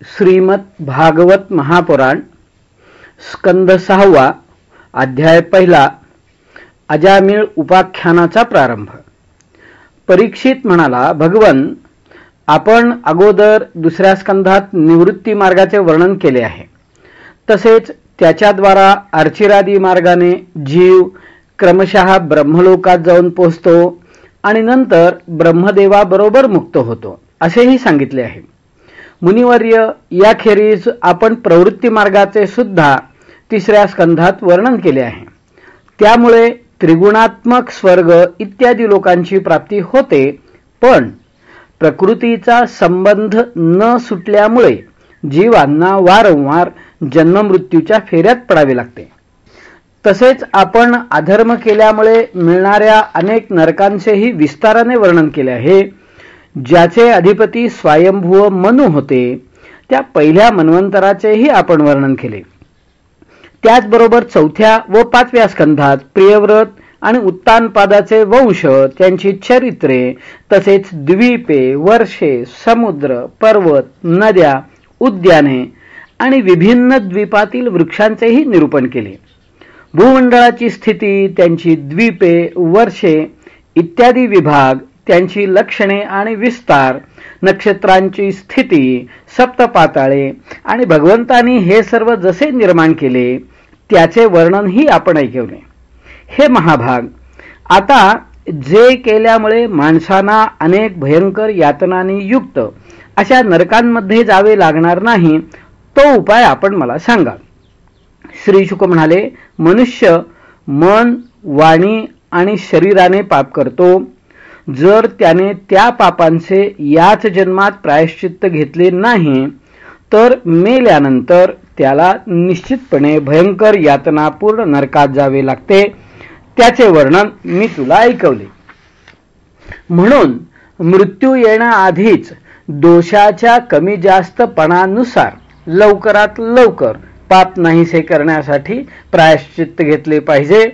श्रीमद भागवत महापुराण स्कंद सहावा अध्याय पहिला अजामिळ उपाख्यानाचा प्रारंभ. परीक्षित म्हणाला भगवन आपण अगोदर दुसऱ्या स्कंधात निवृत्ती मार्गाचे वर्णन केले आहे. तसेच त्याच्याद्वारा अर्चिरादी मार्गाने जीव क्रमशः ब्रह्मलोकात जाऊन पोहोचतो आणि नंतर ब्रह्मदेवाबरोबर मुक्त होतो असेही सांगितले आहे. मुनिवर्य याखेरीज आपण प्रवृत्ती मार्गाचे सुद्धा तिसऱ्या स्कंधात वर्णन केले आहे. त्यामुळे त्रिगुणात्मक स्वर्ग इत्यादी लोकांची प्राप्ती होते पण प्रकृतीचा संबंध न सुटल्यामुळे जीवांना वारंवार जन्ममृत्यूच्या फेऱ्यात पडावे लागते. तसेच आपण अधर्म केल्यामुळे मिळणाऱ्या अनेक नरकांचेही विस्ताराने वर्णन केले आहे. ज्याचे अधिपती स्वयंभूव मनु होते त्या पहिल्या मन्वंतराचेही आपण वर्णन केले. त्याचबरोबर चौथ्या व पाचव्या स्कंधात प्रियव्रत आणि उत्तानपादाचे वंश त्यांची चरित्रे तसेच द्वीपे वर्षे समुद्र पर्वत नद्या उद्याने आणि विभिन्न द्वीपातील वृक्षांचेही निरूपण केले. भूमंडळाची स्थिती त्यांची द्वीपे वर्षे इत्यादी विभाग त्यांची लक्षणे आणि विस्तार नक्षत्रांची स्थिती सप्तपाताळे आणि भगवंतानी हे सर्व जसे निर्माण केले त्याचे वर्णनही आपण ऐकवले हे महाभाग. आता जे केल्यामुळे माणसांना अनेक भयंकर यातनांनी युक्त अशा नरकांमध्ये जावे लागणार नाही तो उपाय आपण मला सांगा. श्री शुक म्हणाले मनुष्य मन वाणी आणि शरीराने पाप करतो जर त्याने त्या पापांचे याच जन्मात प्रायश्चित्त घेतले नाही तर मेल्यानंतर त्याला निश्चितपणे भयंकर यातनापूर्ण नरकात जावे लागते. त्याचे वर्णन मी तुला ऐकवले. म्हणून मृत्यू येण्याआधीच दोषाच्या कमी जास्तपणानुसार लवकरात लवकर पाप नाहीसे करण्यासाठी प्रायश्चित्त घेतले पाहिजे.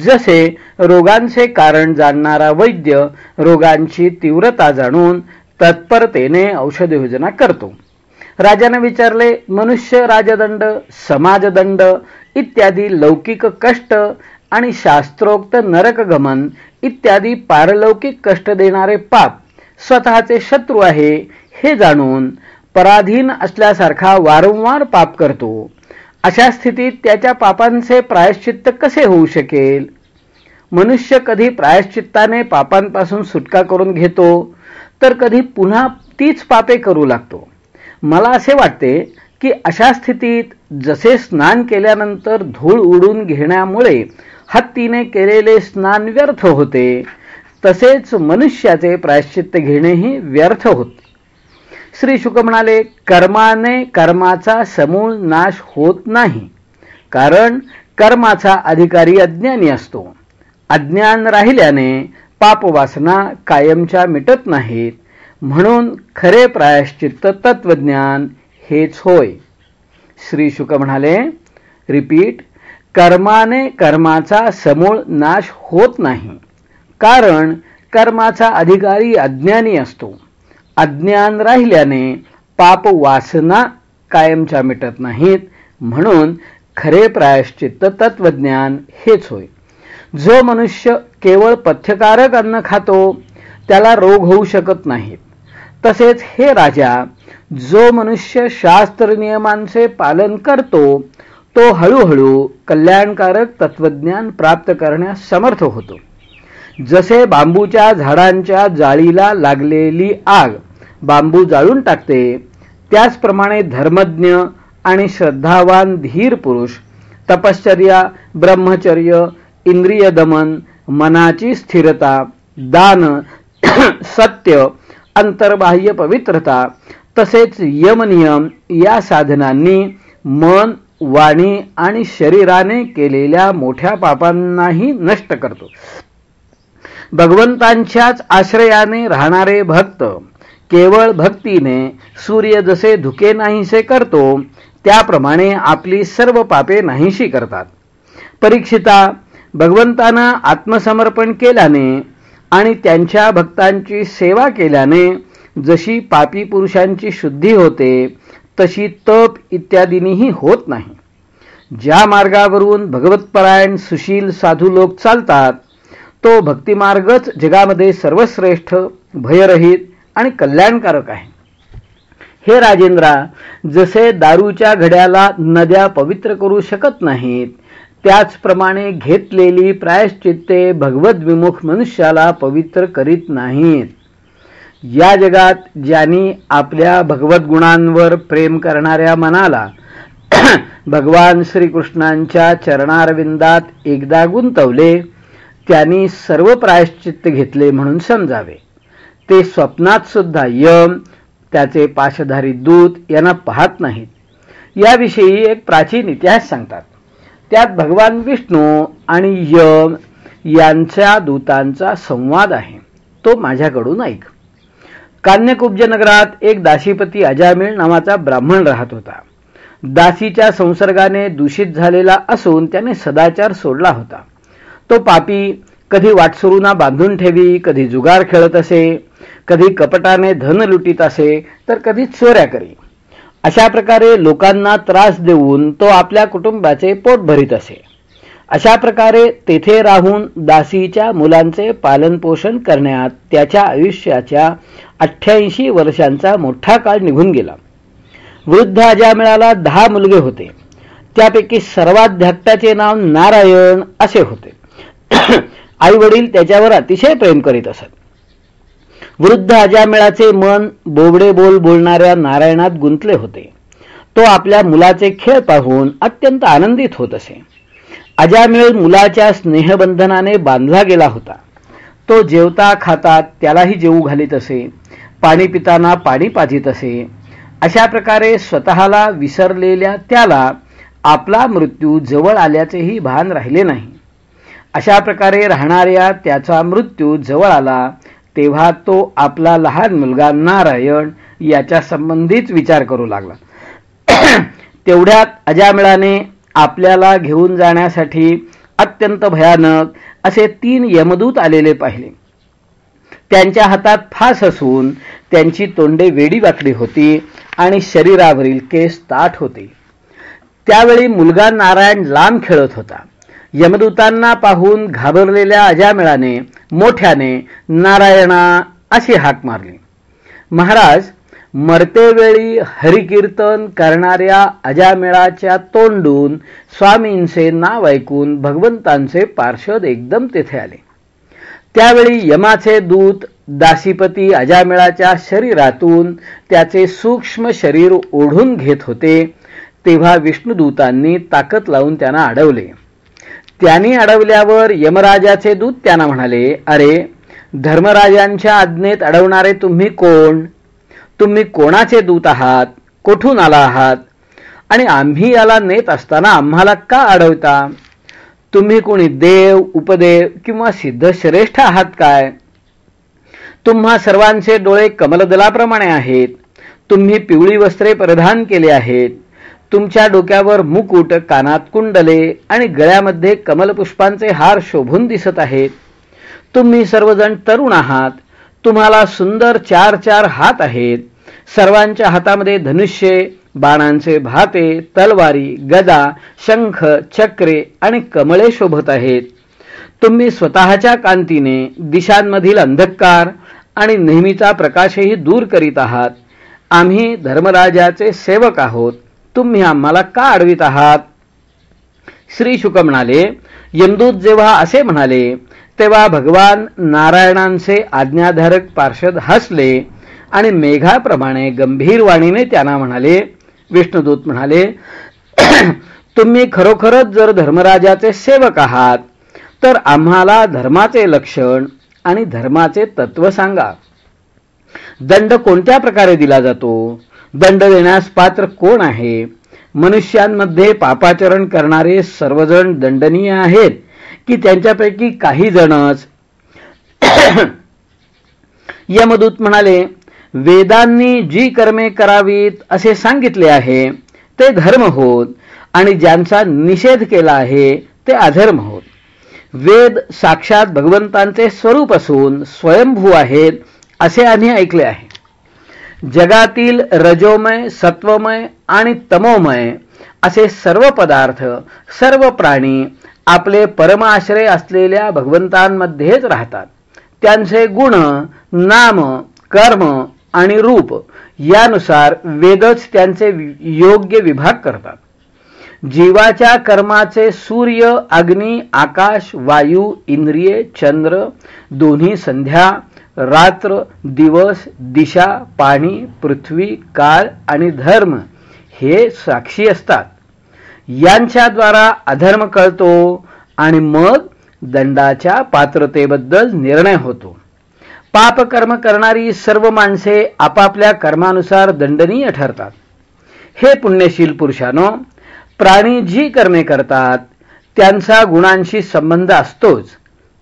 जसे रोगांचे कारण जाणणारा वैद्य रोगांची तीव्रता जाणून तत्परतेने औषधयोजना करतो. राजाने विचारले मनुष्य राजदंड समाजदंड इत्यादी लौकिक कष्ट आणि शास्त्रोक्त नरकगमन इत्यादी पारलौकिक कष्ट देणारे पाप स्वतःचे शत्रू आहे हे जाणून पराधीन असल्यासारखा वारंवार पाप करतो. अशा स्थितीत त्याच्या पापांचे प्रायश्चित्त कसे होऊ शकेल? मनुष्य कधी प्रायश्चित्ताने पापांपासून सुटका करून घेतो तर कधी पुन्हा तीच पापे करू लागतो. मला असे वाटते की अशा स्थितीत जसे स्नान केल्यानंतर धूळ उडून घेण्यामुळे हत्तीने केलेले स्नान व्यर्थ होते तसेच मनुष्याचे प्रायश्चित्त घेणेही व्यर्थ होते. श्री शुक म्हणाले कर्माने कर्माचा समूळ नाश होत नाही कारण कर्माचा अधिकारी अज्ञानी असतो. अज्ञान राहिल्याने पापवासना कायमच्या मिटत नाहीत. म्हणून खरे प्रायश्चित्त तत्वज्ञान हेच होय. श्री शुक म्हणाले रिपीट कर्माने कर्माचा समूळ नाश होत नाही कारण कर्माचा अधिकारी अज्ञानी असतो. अज्ञान राहिल्याने पाप वासना कायमच्या मिटत नाहीत. म्हणून खरे प्रायश्चित्त तत्वज्ञान हेच होय. जो मनुष्य केवळ पथ्यकारक अन्न खातो त्याला रोग होऊ शकत नाहीत. तसेच हे राजा जो मनुष्य शास्त्र नियमांचे पालन करतो तो हळूहळू कल्याणकारक तत्वज्ञान प्राप्त करण्यास समर्थ होतो. जसे बांबूच्या झाडांच्या जाळीला लागलेली आग बांबू जाळून टाकते त्याचप्रमाणे धर्मज्ञ आणि श्रद्धावान धीर पुरुष तपश्चर्या ब्रह्मचर्य इंद्रिय दमन मनाची स्थिरता दान सत्य अंतर्बाह्य पवित्रता तसेच यमनियम या साधनांनी मन वाणी आणि शरीराने केलेल्या मोठ्या पापांनाही नष्ट करतो. भगवंतांच्याच आश्रयाने राहणारे भक्त केवळ भक्तीने सूर्य जसे धुके नाहीसे करतो त्याप्रमाणे आपली सर्व पापे नाहीशी करतात. परीक्षिता भगवंतांना आत्मसमर्पण केल्याने आणि त्यांच्या भक्तांची सेवा केल्याने जशी पापी पुरुषांची शुद्धी होते तशी तप इत्यादींनीही होत नाही. ज्या मार्गावरून भगवतपरायण सुशील साधू लोक चालतात तो भक्तिमार्गच जगामध्ये सर्वश्रेष्ठ भयरहित आणि कल्याणकारक आहे. हे राजेंद्रा जसे दारूच्या घड्याला नद्या पवित्र करू शकत नाहीत त्याचप्रमाणे घेतलेली प्रायश्चित्ते भगवद्विमुख मनुष्याला पवित्र करीत नाहीत. या जगात ज्यांनी आपल्या भगवत गुणांवर प्रेम करणाऱ्या मनाला भगवान श्रीकृष्णांच्या चरणारविंदात एकदा गुंतवले त्यांनी सर्व प्रायश्चित्त घेतले म्हणून समजावे. ते स्वप्नात सुद्धा यम त्याचे पाशधारी दूत यांना पाहत नाहीत. याविषयी एक प्राचीन इतिहास सांगतात. त्यात भगवान विष्णू आणि यम यांच्या दूतांचा संवाद आहे. तो माझ्याकडून ऐक. कान्यकुब्ज नगरात एक दासीपती अजामिळ नावाचा ब्राह्मण राहत होता. दासीच्या संसर्गाने दूषित झालेला असून त्याने सदाचार सोडला होता. तो पापी कधी वाटसुरूना बांधून ठेवी कधी जुगार खेळत असे कधी कपटाने धन लुटीत असे तर कधी चोऱ्या करी. अशा प्रकारे लोकांना त्रास देऊन तो आपल्या कुटुंबाचे पोट भरीत असे. अशा प्रकारे तेथे राहून दासीच्या मुलांचे पालनपोषण करण्यात त्याच्या आयुष्याच्या अठ्ठ्याऐंशी वर्षांचा मोठा काळ निघून गेला. वृद्ध अजामिळाला दहा मुलगे होते. त्यापैकी सर्वात धाकट्याचे नाव नारायण असे होते. आई वडील त्याच्यावर अतिशय प्रेम करीत असत. वृद्ध अजामिळाचे मन बोबडे बोल बोलणाऱ्या नारायणात गुंतले होते. तो आपल्या मुलाचे खेळ पाहून अत्यंत आनंदित होत असे. अजामिळ मुलाच्या स्नेहबंधनाने बांधला गेला होता. तो जेवता खाता त्यालाही जेवू घालीत असे. पाणी पिताना पाणी पाजित असे. अशा प्रकारे स्वतःला विसरलेल्या त्याला आपला मृत्यू जवळ आल्याचेही भान राहिले नाही. अशा प्रकारे राहणाऱ्या त्याचा मृत्यू जवळ आला तेव्हा तो आपला लहान मुलगा नारायण याच्या संबंधीच विचार करू लागला. तेवढ्यात अजामिळाने आपल्याला घेऊन जाण्यासाठी अत्यंत भयानक असे तीन यमदूत आलेले पाहिले. त्यांच्या हातात फास असून त्यांची तोंडे वेडीवाकडी होती आणि शरीरावरील केस ताठ होते. त्यावेळी मुलगा नारायण लांब खेळत होता. यमदूतांना पाहून घाबरलेल्या अजामिळाने मोठ्याने नारायणा अशी हाक मारली. महाराज मरतेवेळी हरिकीर्तन करणाऱ्या अजामेळाच्या तोंडून स्वामींचे नाव ऐकून भगवंतांचे पार्षद एकदम तेथे आले. त्यावेळी यमाचे दूत दासीपती अजामेळाच्या शरीरातून त्याचे सूक्ष्म शरीर ओढून घेत होते तेव्हा विष्णुदूतांनी ताकद लावून त्यांना अडवले. त्यांनी अडवल्यावर यमराजाचे दूत त्यांना म्हणाले अरे धर्मराजांच्या आज्ञेत अडवणारे तुम्ही कोण? तुम्ही कोणाचे दूत आहात? कोठून आला आहात? आणि आम्ही याला नेत असताना आम्हाला का अडवता? तुम्ही कोणी देव उपदेव किंवा सिद्धश्रेष्ठ आहात काय? तुम्हा सर्वांचे डोळे कमलदलाप्रमाणे आहेत. तुम्ही पिवळी वस्त्रे परिधान केले आहेत. तुमच्या डोक्यावर मुकुट कानात कुंडले आणि गळ्यामध्ये कमलपुष्पांचे हार शोभून दिसत आहेत. तुम्ही सर्वजण तरुण आहात. तुम्हाला सुंदर चार चार हात आहेत. सर्वांच्या हातामध्ये धनुष्ये बाणांचे भाते तलवारी गदा शंख चक्रे आणि कमळे शोभत आहेत. तुम्ही स्वतःच्या कांतीने दिशांमधील अंधकार आणि नेहमीचा प्रकाशही दूर करीत आहात. आम्ही धर्मराजाचे सेवक आहोत. तुम्ही आम्हाला का अडवित आहात? श्री शुक म्हणाले यमदूत जेव्हा असे म्हणाले तेव्हा भगवान नारायणांचे आज्ञाधारक पार्षद हसले आणि मेघाप्रमाणे गंभीर वाणीने त्यांना म्हणाले विष्णुदूत म्हणाले तुम्ही खरोखरच जर धर्मराजाचे सेवक आहात तर आम्हाला धर्माचे लक्षण आणि धर्माचे तत्व सांगा. दंड कोणत्या प्रकारे दिला जातो? दंड देण्यास पात्र कोण आहे? मनुष्यांमध्ये पापाचरण करणारे सर्वजण दंडनीय आहेत की त्यांच्यापैकी काही जणच? यमदूत म्हणाले वेदांनी जी कर्मे करावीत असे सांगितले आहे ते धर्म होत आणि ज्यांचा निषेध केला आहे ते अधर्म होत. वेद साक्षात भगवंतांचे स्वरूप असून स्वयंभू आहेत असे आम्ही ऐकले आहे. जगातील रजोमय सत्वमय आणि तमोमय असे सर्व पदार्थ सर्व प्राणी आपले परमाश्रय असलेल्या भगवंतांमध्येच राहतात. त्यांचे गुण नाम कर्म आणि रूप यानुसार वेदच त्यांचे योग्य विभाग करतात. जीवाच्या कर्माचे सूर्य अग्नी आकाश वायू इंद्रिये चंद्र दोन्ही संध्या रात्र दिवस दिशा पाणी पृथ्वी काळ आणि धर्म हे साक्षी असतात. यांच्याद्वारा अधर्म कळतो आणि मग दंडाच्या पात्रतेबद्दल निर्णय होतो. पापकर्म करणारी सर्व माणसे आपापल्या कर्मानुसार दंडनीय ठरतात. हे पुण्यशील पुरुषानो प्राणी जी कर्मे करतात त्यांचा गुणांशी संबंध असतोच.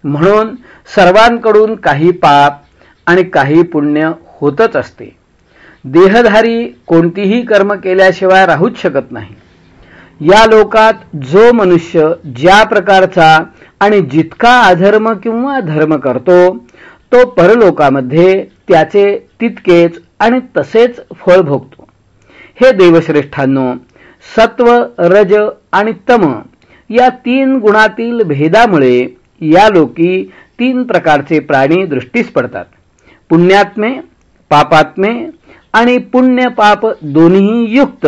म्हणून सर्वांकडून काही पाप आणि काही पुण्य होतच असते. देहधारी कोणतीही कर्म केल्याशिवाय राहूच शकत नाही. या लोकात जो मनुष्य ज्या प्रकारचा आणि जितका अधर्म किंवा धर्म करतो तो परलोकामध्ये त्याचे तितकेच आणि तसेच फळ भोगतो. हे देवश्रेष्ठांनो सत्व रज आणि तम या तीन गुणातील भेदामुळे या लोकी तीन प्रकारचे प्राणी दृष्टीस पडतात. पुण्यात्मे पापात्मे आणि पुण्य पाप दोन्ही युक्त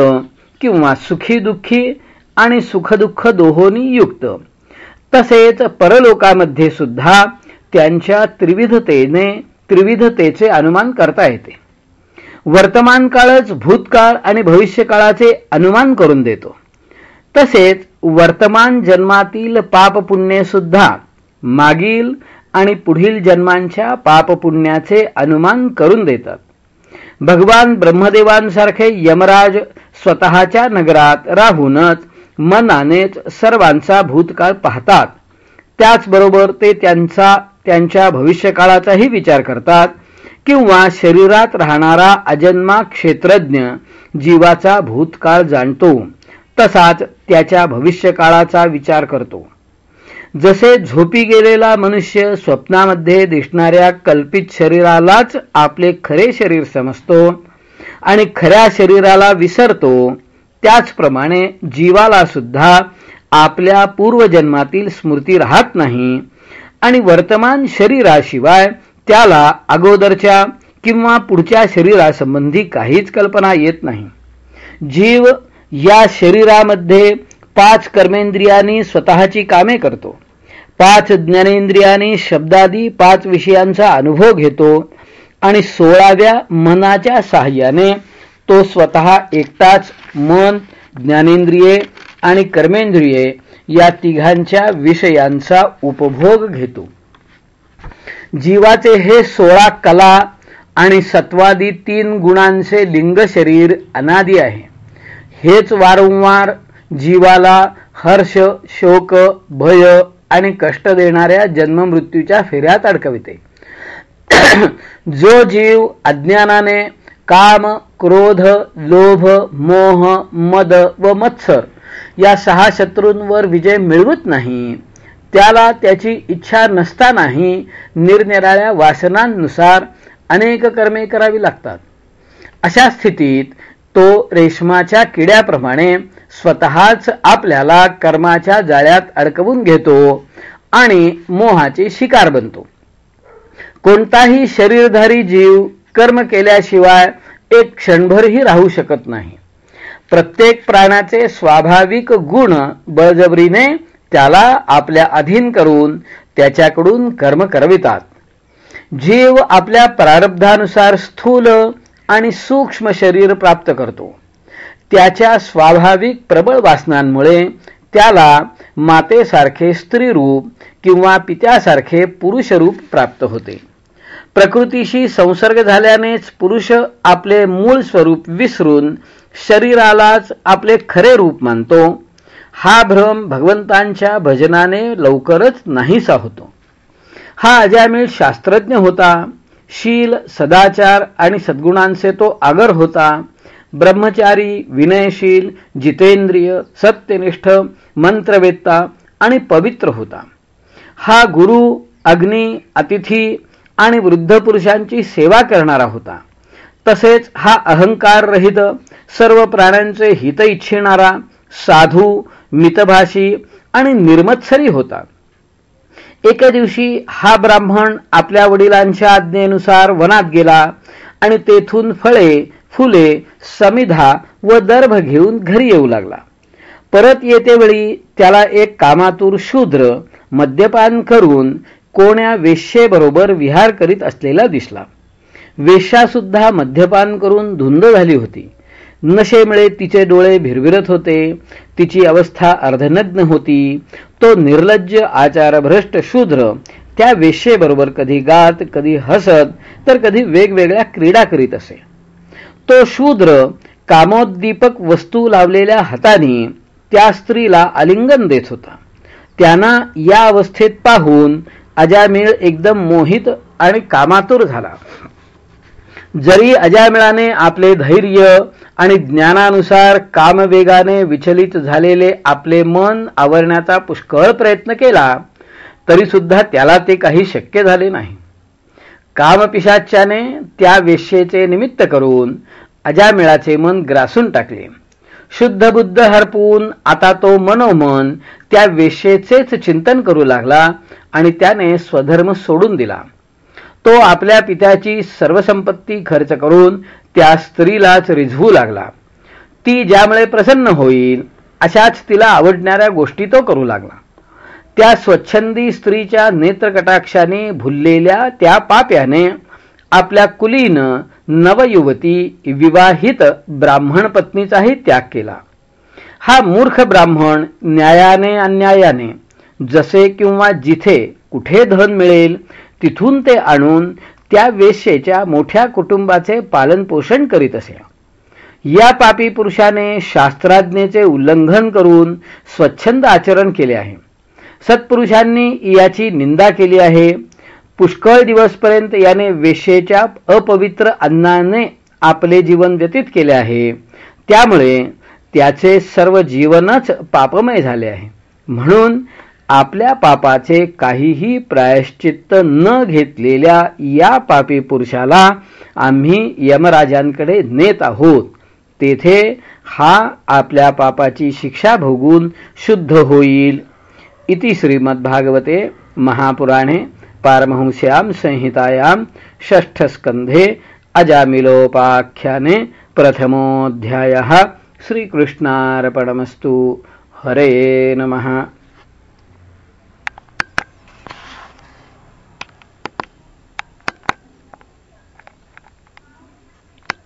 किंवा सुखी दुःखी आणि सुखदुःख दोहोनी युक्त. तसेच परलोकामध्ये सुद्धा त्यांच्या त्रिविधतेने त्रिविधतेचे अनुमान करता येते. वर्तमान काळच भूतकाळ आणि भविष्यकाळाचे अनुमान करून देतो. तसेच वर्तमान जन्मातील पाप पुण्य सुद्धा मागील आणि पुढील जन्मांच्या पापपुण्याचे अनुमान करून देतात. भगवान ब्रह्मदेवांसारखे यमराज स्वतःच्या नगरात राहूनच मनानेच सर्वांचा भूतकाळ पाहतात. त्याचबरोबर ते त्यांचा त्यांच्या भविष्यकाळाचाही विचार करतात किंवा शरीरात राहणारा अजन्मा क्षेत्रज्ञ जीवाचा भूतकाळ जाणतो. तसाच त्याच्या भविष्यकाळाचा विचार करतो. जसे झोपी गेलेला मनुष्य स्वप्नामध्ये दिसणाऱ्या कल्पित शरीरालाच आपले खरे शरीर समजतो आणि खऱ्या शरीराला विसरतो त्याचप्रमाणे जीवाला सुद्धा आपल्या पूर्वजन्मातील स्मृती राहत नाही आणि वर्तमान शरीराशिवाय त्याला अगोदरच्या किंवा पुढच्या शरीरासंबंधी काहीच कल्पना येत नाही. जीव या शरीरामध्ये पाच कर्मेंद्रियांनी स्वतःची कामे करतो. पाच ज्ञानेंद्रियाने शब्दादी पाच विषयांचा अनुभव घेतो आणि सोळाव्या मनाच्या साह्याने तो स्वतः एकटाच मन ज्ञानेंद्रिये आणि कर्मेंद्रिये या तिघांच्या विषयांचा उपभोग घेतो. जीवाचे हे सोळा कला आणि सत्वादी तीन गुणांचे लिंग शरीर अनादी आहे. हेच वारंवार जीवाला हर्ष शोक भय आणि कष्ट देणाऱ्या जन्ममृत्यूच्या फेऱ्यात अडकविते. जो जीव अज्ञानाने काम क्रोध लोभ मोह मद व मत्सर या सहा शत्रूंवर विजय मिळवत नाही त्याला त्याची इच्छा नसतानाही निरनिराळ्या वासनांनुसार अनेक कर्मे करावी लागतात. अशा स्थितीत तो रेशमाच्या किड्याप्रमाणे स्वतःच आपल्याला कर्माच्या जाळ्यात अडकवून घेतो आणि मोहाची शिकार बनतो. कोणताही शरीरधारी जीव कर्म केल्याशिवाय एक क्षणभरही राहू शकत नाही. प्रत्येक प्राण्याचे स्वाभाविक गुण बळजबरीने त्याला आपल्या अधीन करून त्याच्याकडून कर्म करवितात. जीव आपल्या प्रारब्धानुसार स्थूल आणि सूक्ष्म शरीर प्राप्त करतो. त्याच्या स्वाभाविक प्रबळ वासनांमुळे त्याला मातेसारखे स्त्री रूप किंवा पित्यासारखे पुरुषरूप प्राप्त होते. प्रकृतीशी संसर्ग झाल्यानेच पुरुष आपले मूळ स्वरूप विसरून शरीरालाच आपले खरे रूप मानतो. हा भ्रम भगवंतांच्या भजनाने लवकरच नाहीसा होतो. हा अजामिळ शास्त्रज्ञ होता. शील सदाचार आणि सद्गुणांचे तो आगर होता. ब्रह्मचारी विनयशील जितेंद्रिय सत्यनिष्ठ मंत्रवेत्ता आणि पवित्र होता. हा गुरु अग्नी अतिथी आणि वृद्ध पुरुषांची सेवा करणारा होता. तसेच हा अहंकार रहित सर्व प्राण्यांचे हित इच्छिणारा साधू मितभाषी आणि निर्मत्सरी होता. एके दिवशी हा ब्राह्मण आपल्या वडिलांच्या आज्ञेनुसार वनात गेला आणि तेथून फळे फुले समिधा व दर्भ घेऊन घरी येऊ लागला. परत येतेवेळी त्याला एक कामातूर शूद्र मद्यपान करून कोण्या वेश्येबरोबर विहार करीत असलेला दिसला. वेश्यासुद्धा मद्यपान करून धुंद झाली होती. नशेमुळे तिचे डोळे भिरभिरत होते तिची अवस्था अर्धनग्न होती तो निर्लज्ज आचारभ्रष्ट शूद्र त्या वेश्येबरोबर कधी गात कधी हसत तर कधी वेगवेगळ्या क्रीडा करीत असे. तो शूद्र कामोद्दीपक वस्तू लावलेल्या हाताने त्या स्त्रीला आलिंगन देत होता. त्यांना या अवस्थेत पाहून अजामिळ एकदम मोहित आणि कामातूर झाला. जरी अजामिळाने आपले धैर्य आणि ज्ञानानुसार कामवेगाने विचलित झालेले आपले मन आवरण्याचा पुष्कळ प्रयत्न केला तरी सुद्धा त्याला ते काही शक्य झाले नाही. कामपिशाच्याने त्या वेश्येचे निमित्त करून अजामिळाचे मन ग्रासून टाकले. शुद्ध बुद्ध हरपून आता तो मनोमन त्या वेश्येचेच चिंतन करू लागला आणि त्याने स्वधर्म सोडून दिला. तो आपल्या पित्याची सर्व संपत्ती खर्च करून त्या स्त्रीलाच रिझवू लागला. ती ज्यामुळे प्रसन्न होईल अशाच तिला आवडणाऱ्या गोष्टी तो करू लागला. त्या स्वच्छंदी स्त्रीच्या नेत्रकटाक्षाने भुललेल्या त्या पाप्याने आपल्या कुलीन नवयुवती विवाहित ब्राह्मण पत्नीचाही त्याग केला. हा मूर्ख ब्राह्मण न्यायाने अन्यायाने जसे किंवा जिथे कुठे धन मिळेल तिथून ते आणून त्या वेश्येच्या मोठ्या कुटुंबाचे पालनपोषण करीत असे. या पापी पुरुषाने शास्त्राज्ञेचे उल्लंघन करून स्वच्छंद आचरण केले आहे. सत्पुरुषांनी याची निंदा केली आहे. पुष्कळ दिवसपर्यंत याने वेशेच्या अपवित्र अन्नाने आपले जीवन व्यतीत केले आहे. त्यामुळे त्याचे सर्व जीवनच पापमय झाले आहे. म्हणून आपल्या पापाचे काहीही प्रायश्चित्त न घेतलेल्या या पापी पुरुषाला आम्ही यमराजांकडे नेत आहोत. तेथे हा आपल्या पापाची शिक्षा भोगून शुद्ध होईल. इति श्रीमद्भागवते महापुराणे पारमहंस्यां संहितायां षष्ठस्कन्धे अजामिलोपाख्याने प्रथमोऽध्यायः श्रीकृष्णार्पणमस्तु। हरे नमः।